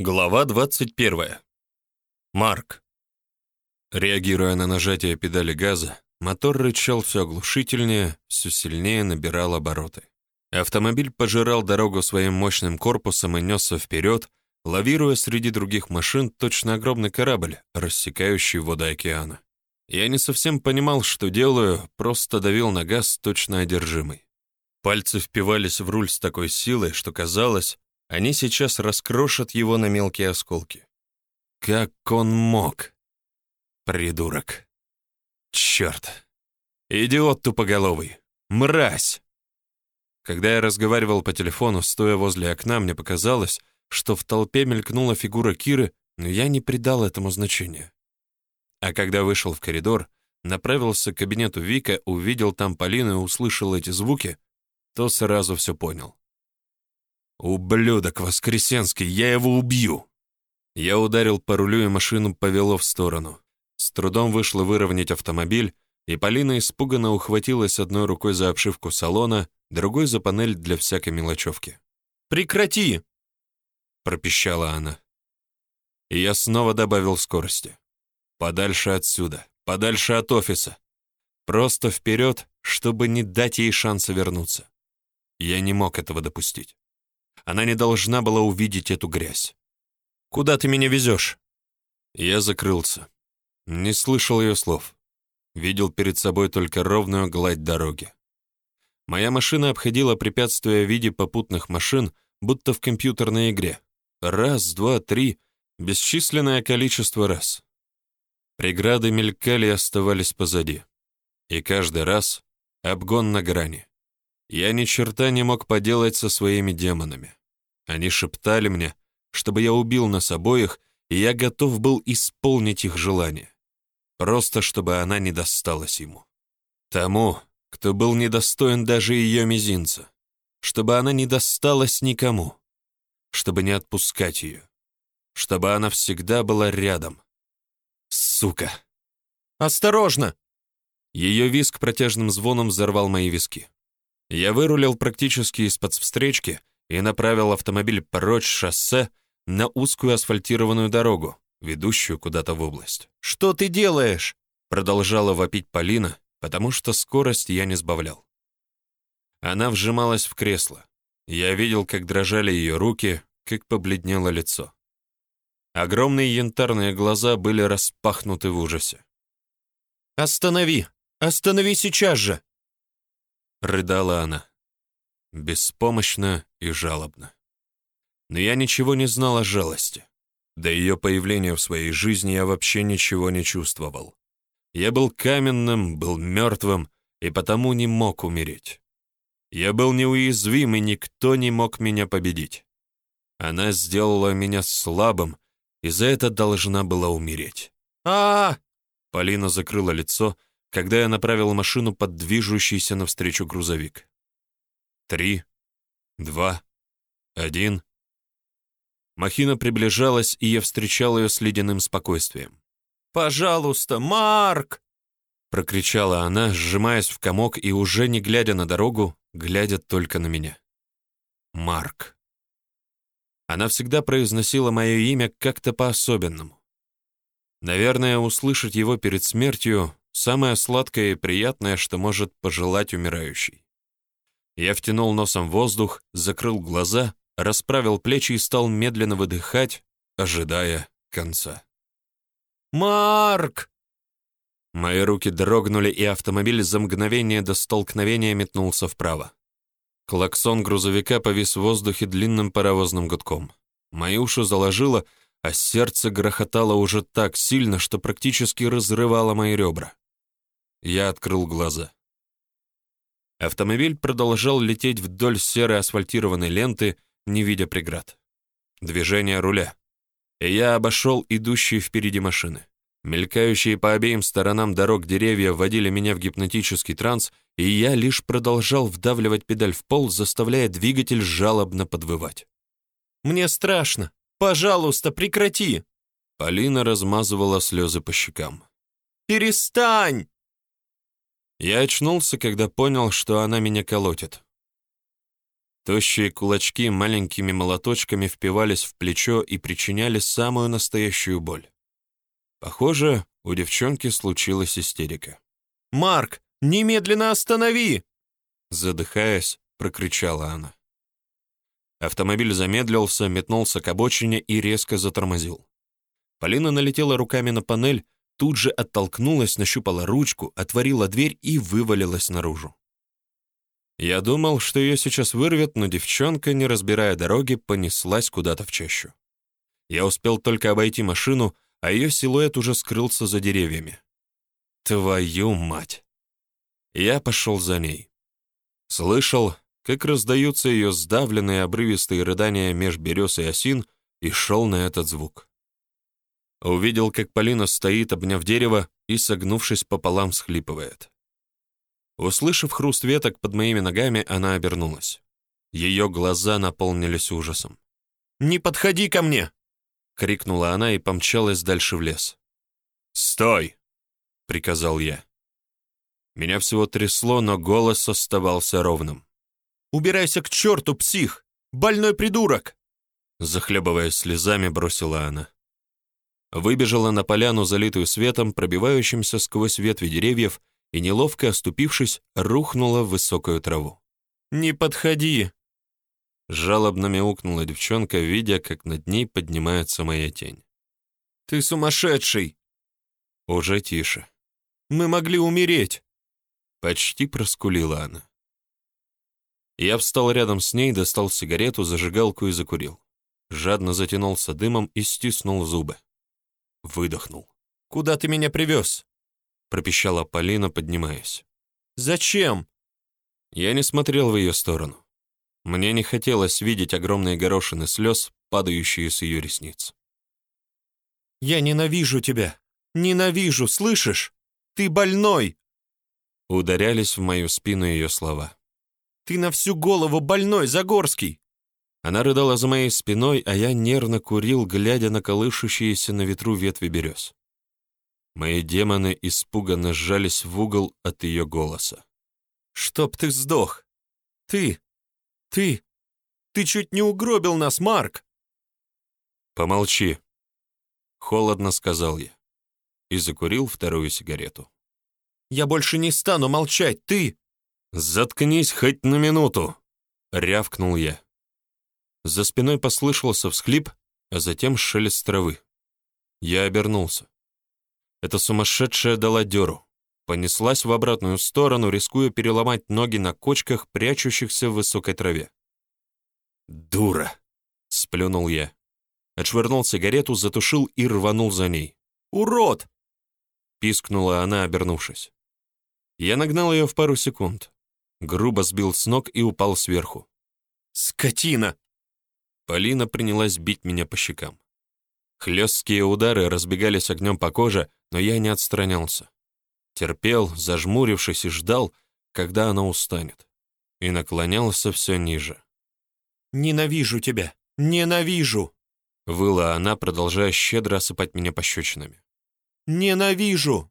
Глава 21. Марк. Реагируя на нажатие педали газа, мотор рычал все оглушительнее, все сильнее набирал обороты. Автомобиль пожирал дорогу своим мощным корпусом и несся вперед, лавируя среди других машин точно огромный корабль, рассекающий воды океана. Я не совсем понимал, что делаю, просто давил на газ точно одержимый. Пальцы впивались в руль с такой силой, что казалось, они сейчас раскрошат его на мелкие осколки. Как он мог? Придурок. Черт. Идиот тупоголовый. Мразь. Когда я разговаривал по телефону, стоя возле окна, мне показалось, что в толпе мелькнула фигура Киры, но я не придал этому значения. А когда вышел в коридор, направился к кабинету Вика, увидел там Полину и услышал эти звуки, то сразу все понял. «Ублюдок Воскресенский, я его убью!» Я ударил по рулю, и машину повело в сторону. С трудом вышло выровнять автомобиль, и Полина испуганно ухватилась одной рукой за обшивку салона, другой за панель для всякой мелочевки. «Прекрати!» — пропищала она. И я снова добавил скорости. Подальше отсюда, подальше от офиса. Просто вперед, чтобы не дать ей шанса вернуться. Я не мог этого допустить. Она не должна была увидеть эту грязь. «Куда ты меня везешь?» Я закрылся. Не слышал ее слов. Видел перед собой только ровную гладь дороги. Моя машина обходила препятствия в виде попутных машин, будто в компьютерной игре. Раз, два, три, бесчисленное количество раз. Преграды мелькали и оставались позади. И каждый раз обгон на грани. Я ни черта не мог поделать со своими демонами. Они шептали мне, чтобы я убил нас обоих, и я готов был исполнить их желание. Просто чтобы она не досталась ему. Тому, кто был недостоин даже ее мизинца. Чтобы она не досталась никому. Чтобы не отпускать ее. Чтобы она всегда была рядом. Сука! «Осторожно!» Ее виск протяжным звоном взорвал мои виски. Я вырулил практически из-под встречки и направил автомобиль прочь с шоссе на узкую асфальтированную дорогу, ведущую куда-то в область. «Что ты делаешь?» Продолжала вопить Полина, потому что скорость я не сбавлял. Она вжималась в кресло. Я видел, как дрожали ее руки, как побледнело лицо. Огромные янтарные глаза были распахнуты в ужасе. «Останови! Останови сейчас же!» Рыдала она беспомощно и жалобно. Но я ничего не знал о жалости. До ее появления в своей жизни я вообще ничего не чувствовал. Я был каменным, был мертвым, и потому не мог умереть. Я был неуязвим, и никто не мог меня победить. Она сделала меня слабым, и за это должна была умереть. а, -а, -а Полина закрыла лицо, когда я направил машину под движущийся навстречу грузовик. Три, два, один. Махина приближалась, и я встречал ее с ледяным спокойствием. «Пожалуйста, Марк!» Прокричала она, сжимаясь в комок и уже не глядя на дорогу, глядя только на меня. Марк. Она всегда произносила мое имя как-то по-особенному. Наверное, услышать его перед смертью — самое сладкое и приятное, что может пожелать умирающий. Я втянул носом воздух, закрыл глаза, расправил плечи и стал медленно выдыхать, ожидая конца. «Марк!» Мои руки дрогнули, и автомобиль за мгновение до столкновения метнулся вправо. Клаксон грузовика повис в воздухе длинным паровозным гудком. Мои уши заложило, а сердце грохотало уже так сильно, что практически разрывало мои ребра. Я открыл глаза. Автомобиль продолжал лететь вдоль серой асфальтированной ленты, не видя преград. Движение руля. И я обошел идущие впереди машины. Мелькающие по обеим сторонам дорог деревья вводили меня в гипнотический транс, и я лишь продолжал вдавливать педаль в пол, заставляя двигатель жалобно подвывать. «Мне страшно! Пожалуйста, прекрати!» Полина размазывала слезы по щекам. «Перестань!» Я очнулся, когда понял, что она меня колотит. Тощие кулачки маленькими молоточками впивались в плечо и причиняли самую настоящую боль. Похоже, у девчонки случилась истерика. «Марк, немедленно останови!» Задыхаясь, прокричала она. Автомобиль замедлился, метнулся к обочине и резко затормозил. Полина налетела руками на панель, тут же оттолкнулась, нащупала ручку, отворила дверь и вывалилась наружу. Я думал, что ее сейчас вырвет, но девчонка, не разбирая дороги, понеслась куда-то в чащу. Я успел только обойти машину, а ее силуэт уже скрылся за деревьями. Твою мать! Я пошел за ней. Слышал, как раздаются ее сдавленные обрывистые рыдания меж берез и осин, и шел на этот звук. Увидел, как Полина стоит, обняв дерево, и, согнувшись пополам, схлипывает. Услышав хруст веток под моими ногами, она обернулась. Ее глаза наполнились ужасом. «Не подходи ко мне!» — крикнула она и помчалась дальше в лес. «Стой!» — приказал я. Меня всего трясло, но голос оставался ровным. «Убирайся к черту, псих! Больной придурок!» Захлебываясь слезами, бросила она. Выбежала на поляну, залитую светом, пробивающимся сквозь ветви деревьев, и, неловко оступившись, рухнула в высокую траву. «Не подходи!» Жалобно мяукнула девчонка, видя, как над ней поднимается моя тень. «Ты сумасшедший!» Уже тише. «Мы могли умереть!» Почти проскулила она. Я встал рядом с ней, достал сигарету, зажигалку и закурил. Жадно затянулся дымом и стиснул зубы. Выдохнул. «Куда ты меня привез?» пропищала Полина, поднимаясь. «Зачем?» Я не смотрел в ее сторону. Мне не хотелось видеть огромные горошины слез, падающие с ее ресниц. «Я ненавижу тебя! Ненавижу, слышишь? Ты больной!» Ударялись в мою спину ее слова. «Ты на всю голову больной, Загорский!» Она рыдала за моей спиной, а я нервно курил, глядя на колышущиеся на ветру ветви берез. Мои демоны испуганно сжались в угол от ее голоса. «Чтоб ты сдох! Ты! Ты! Ты чуть не угробил нас, Марк!» «Помолчи!» — холодно сказал я и закурил вторую сигарету. «Я больше не стану молчать, ты!» «Заткнись хоть на минуту!» — рявкнул я. За спиной послышался всхлип, а затем шелест травы. Я обернулся. Эта сумасшедшая дала дёру. Понеслась в обратную сторону, рискуя переломать ноги на кочках, прячущихся в высокой траве. «Дура!» — сплюнул я. Отшвырнул сигарету, затушил и рванул за ней. «Урод!» — пискнула она, обернувшись. Я нагнал ее в пару секунд. Грубо сбил с ног и упал сверху. «Скотина!» Полина принялась бить меня по щекам. Хлесткие удары разбегались огнем по коже, но я не отстранялся. Терпел, зажмурившись, и ждал, когда она устанет. И наклонялся все ниже. «Ненавижу тебя! Ненавижу!» Выла она, продолжая щедро осыпать меня пощечинами. «Ненавижу!»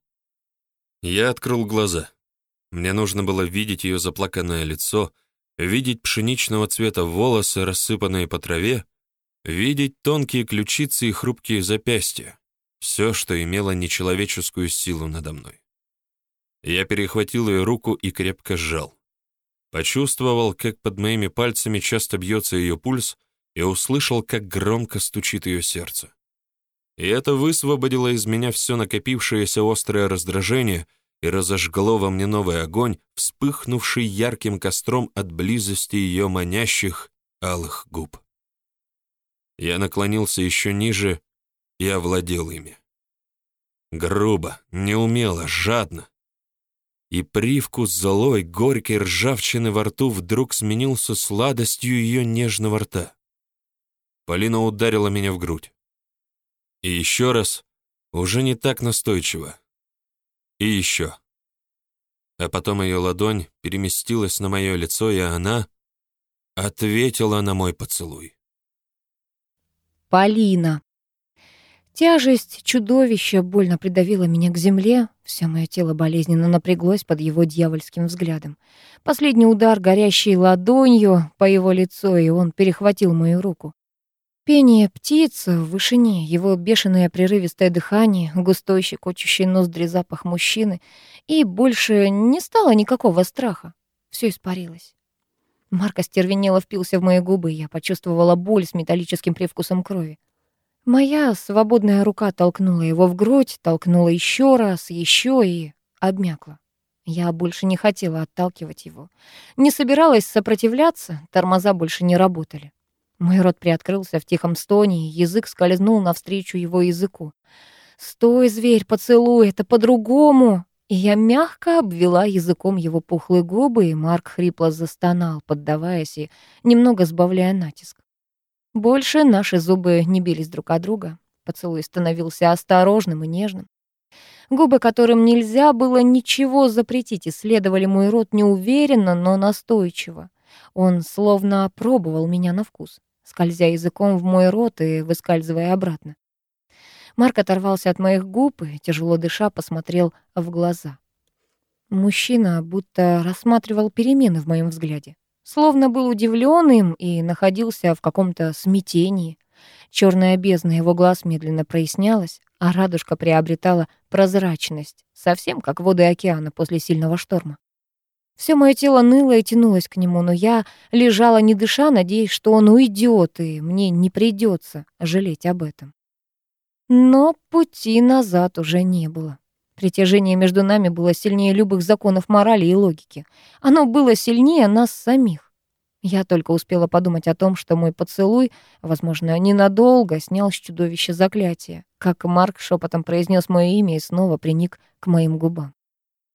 Я открыл глаза. Мне нужно было видеть ее заплаканное лицо, видеть пшеничного цвета волосы, рассыпанные по траве, видеть тонкие ключицы и хрупкие запястья, все, что имело нечеловеческую силу надо мной. Я перехватил ее руку и крепко сжал. Почувствовал, как под моими пальцами часто бьется ее пульс, и услышал, как громко стучит ее сердце. И это высвободило из меня все накопившееся острое раздражение и разожгло во мне новый огонь, вспыхнувший ярким костром от близости ее манящих алых губ. Я наклонился еще ниже и овладел ими. Грубо, неумело, жадно. И привкус злой, горькой ржавчины во рту вдруг сменился сладостью ее нежного рта. Полина ударила меня в грудь. И еще раз, уже не так настойчиво. И еще. А потом ее ладонь переместилась на мое лицо, и она ответила на мой поцелуй. Полина. Тяжесть чудовища больно придавила меня к земле, все мое тело болезненно напряглось под его дьявольским взглядом. Последний удар горящей ладонью по его лицу, и он перехватил мою руку. Пение птиц в вышине, его бешеное прерывистое дыхание, густой щекочущий ноздри запах мужчины, и больше не стало никакого страха. Все испарилось. Марк остервенело впился в мои губы, и я почувствовала боль с металлическим привкусом крови. Моя свободная рука толкнула его в грудь, толкнула еще раз, еще и обмякла. Я больше не хотела отталкивать его. Не собиралась сопротивляться, тормоза больше не работали. Мой рот приоткрылся в тихом стоне, язык скользнул навстречу его языку. «Стой, зверь, поцелуй, это по-другому!» И я мягко обвела языком его пухлые губы, и Марк хрипло застонал, поддаваясь и немного сбавляя натиск. Больше наши зубы не бились друг от друга. Поцелуй становился осторожным и нежным. Губы, которым нельзя было ничего запретить, исследовали мой рот неуверенно, но настойчиво. Он словно пробовал меня на вкус, скользя языком в мой рот и выскальзывая обратно. Марк оторвался от моих губ и, тяжело дыша, посмотрел в глаза. Мужчина будто рассматривал перемены в моем взгляде. Словно был удивлен им и находился в каком-то смятении. Черная бездна его глаз медленно прояснялась, а радужка приобретала прозрачность, совсем как воды океана после сильного шторма. Все мое тело ныло и тянулось к нему, но я лежала не дыша, надеясь, что он уйдет, и мне не придется жалеть об этом. Но пути назад уже не было. Притяжение между нами было сильнее любых законов морали и логики. Оно было сильнее нас самих. Я только успела подумать о том, что мой поцелуй, возможно, ненадолго снял с чудовища заклятие, как Марк шепотом произнес мое имя и снова приник к моим губам.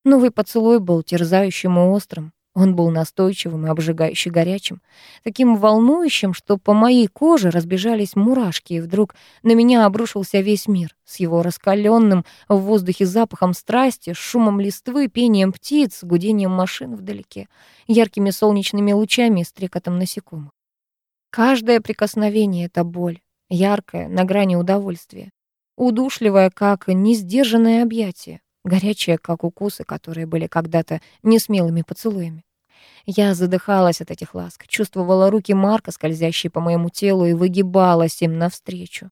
Новый поцелуй был терзающим и острым. Он был настойчивым и обжигающе горячим, таким волнующим, что по моей коже разбежались мурашки, и вдруг на меня обрушился весь мир с его раскаленным в воздухе запахом страсти, шумом листвы, пением птиц, гудением машин вдалеке, яркими солнечными лучами и стрекотом насекомых. Каждое прикосновение — это боль, яркая, на грани удовольствия, удушливая, как несдержанное объятие, горячая, как укусы, которые были когда-то несмелыми поцелуями. Я задыхалась от этих ласк, чувствовала руки Марка, скользящие по моему телу, и выгибалась им навстречу.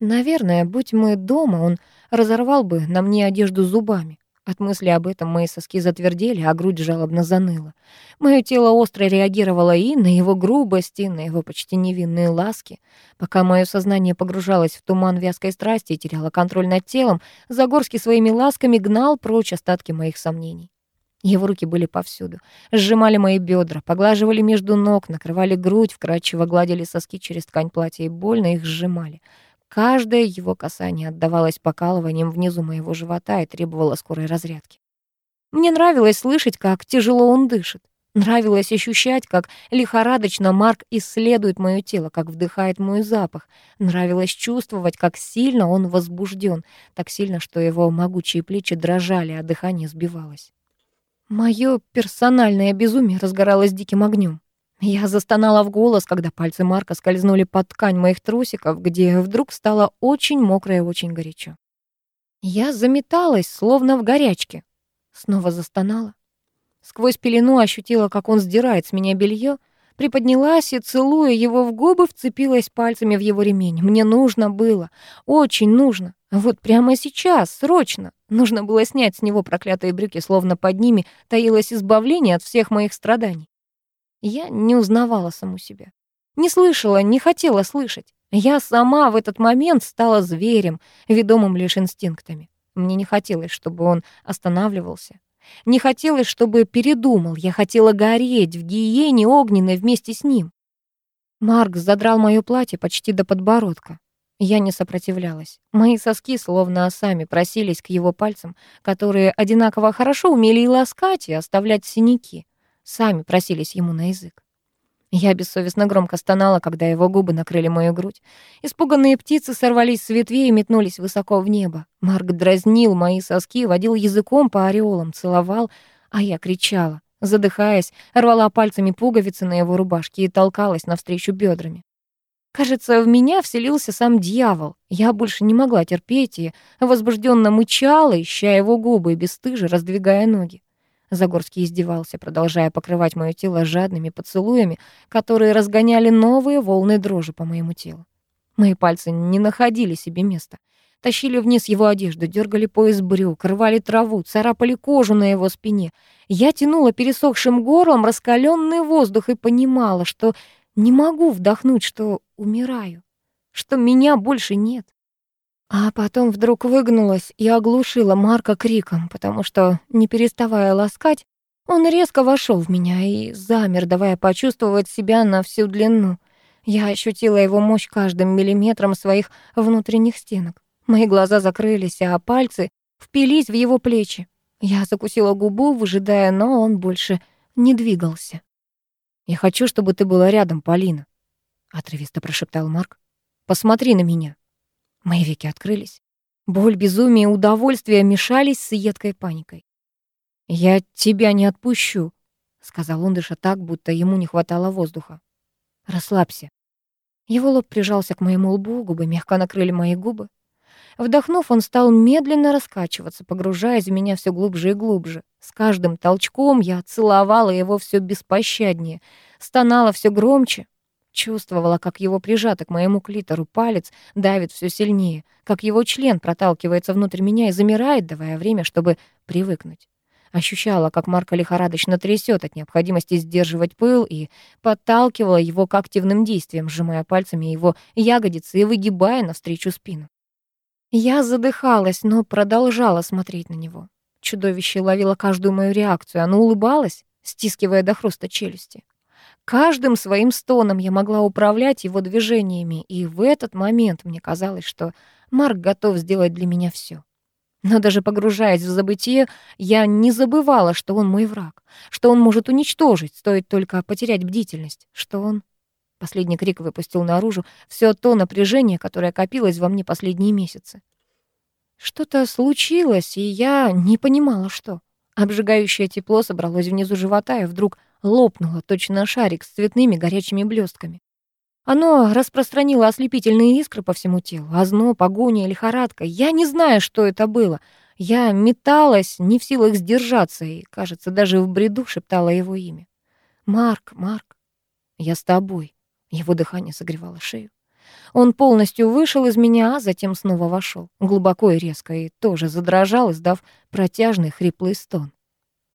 Наверное, будь мы дома, он разорвал бы на мне одежду зубами. От мысли об этом мои соски затвердели, а грудь жалобно заныла. Мое тело остро реагировало и на его грубости, и на его почти невинные ласки. Пока мое сознание погружалось в туман вязкой страсти и теряло контроль над телом, Загорский своими ласками гнал прочь остатки моих сомнений. Его руки были повсюду. Сжимали мои бедра, поглаживали между ног, накрывали грудь, вкрадчиво гладили соски через ткань платья и больно их сжимали. Каждое его касание отдавалось покалыванием внизу моего живота и требовало скорой разрядки. Мне нравилось слышать, как тяжело он дышит. Нравилось ощущать, как лихорадочно Марк исследует моё тело, как вдыхает мой запах. Нравилось чувствовать, как сильно он возбужден, так сильно, что его могучие плечи дрожали, а дыхание сбивалось. Моё персональное безумие разгоралось диким огнем. Я застонала в голос, когда пальцы Марка скользнули под ткань моих трусиков, где вдруг стало очень мокро и очень горячо. Я заметалась, словно в горячке. Снова застонала. Сквозь пелену ощутила, как он сдирает с меня белье, приподнялась и, целуя его в губы, вцепилась пальцами в его ремень. Мне нужно было, очень нужно. Вот прямо сейчас, срочно. Нужно было снять с него проклятые брюки, словно под ними таилось избавление от всех моих страданий. Я не узнавала саму себя. Не слышала, не хотела слышать. Я сама в этот момент стала зверем, ведомым лишь инстинктами. Мне не хотелось, чтобы он останавливался. Не хотелось, чтобы передумал. Я хотела гореть в гиене огненной вместе с ним. Марк задрал моё платье почти до подбородка. Я не сопротивлялась. Мои соски словно сами просились к его пальцам, которые одинаково хорошо умели и ласкать, и оставлять синяки сами просились ему на язык. Я бессовестно громко стонала, когда его губы накрыли мою грудь. Испуганные птицы сорвались с ветвей и метнулись высоко в небо. Марк дразнил мои соски, водил языком по ореолам, целовал, а я кричала, задыхаясь, рвала пальцами пуговицы на его рубашке и толкалась навстречу бедрами. Кажется, в меня вселился сам дьявол. Я больше не могла терпеть и возбужденно мычала, ища его губы и бесстыже раздвигая ноги. Загорский издевался, продолжая покрывать моё тело жадными поцелуями, которые разгоняли новые волны дрожи по моему телу. Мои пальцы не находили себе места. Тащили вниз его одежду, дергали пояс брюк, рвали траву, царапали кожу на его спине. Я тянула пересохшим горлом раскаленный воздух и понимала, что не могу вдохнуть, что умираю, что меня больше нет. А потом вдруг выгнулась и оглушила Марка криком, потому что, не переставая ласкать, он резко вошел в меня и замер, давая почувствовать себя на всю длину. Я ощутила его мощь каждым миллиметром своих внутренних стенок. Мои глаза закрылись, а пальцы впились в его плечи. Я закусила губу, выжидая, но он больше не двигался. «Я хочу, чтобы ты была рядом, Полина», — отрывисто прошептал Марк. «Посмотри на меня». Мои веки открылись. Боль, безумие и удовольствие мешались с едкой паникой. «Я тебя не отпущу», — сказал он, дыша так, будто ему не хватало воздуха. «Расслабься». Его лоб прижался к моему лбу, губы мягко накрыли мои губы. Вдохнув, он стал медленно раскачиваться, погружаясь в меня все глубже и глубже. С каждым толчком я целовала его все беспощаднее, стонала все громче, чувствовала, как его прижатый к моему клитору палец давит все сильнее, как его член проталкивается внутрь меня и замирает, давая время, чтобы привыкнуть. Ощущала, как Марка лихорадочно трясет от необходимости сдерживать пыл и подталкивала его к активным действиям, сжимая пальцами его ягодицы и выгибая навстречу спину. Я задыхалась, но продолжала смотреть на него. Чудовище ловило каждую мою реакцию. Оно улыбалось, стискивая до хруста челюсти. Каждым своим стоном я могла управлять его движениями, и в этот момент мне казалось, что Марк готов сделать для меня все. Но даже погружаясь в забытие, я не забывала, что он мой враг, что он может уничтожить, стоит только потерять бдительность, что он Последний крик выпустил наружу все то напряжение, которое копилось во мне последние месяцы. Что-то случилось, и я не понимала, что. Обжигающее тепло собралось внизу живота и вдруг лопнуло, точно шарик с цветными горячими блестками. Оно распространило ослепительные искры по всему телу, озноб, погоня, лихорадка. Я не знаю, что это было. Я металась, не в силах сдержаться, и, кажется, даже в бреду шептала его имя. «Марк, Марк, я с тобой». Его дыхание согревало шею. Он полностью вышел из меня, а затем снова вошел, глубоко и резко, и тоже задрожал, издав протяжный хриплый стон.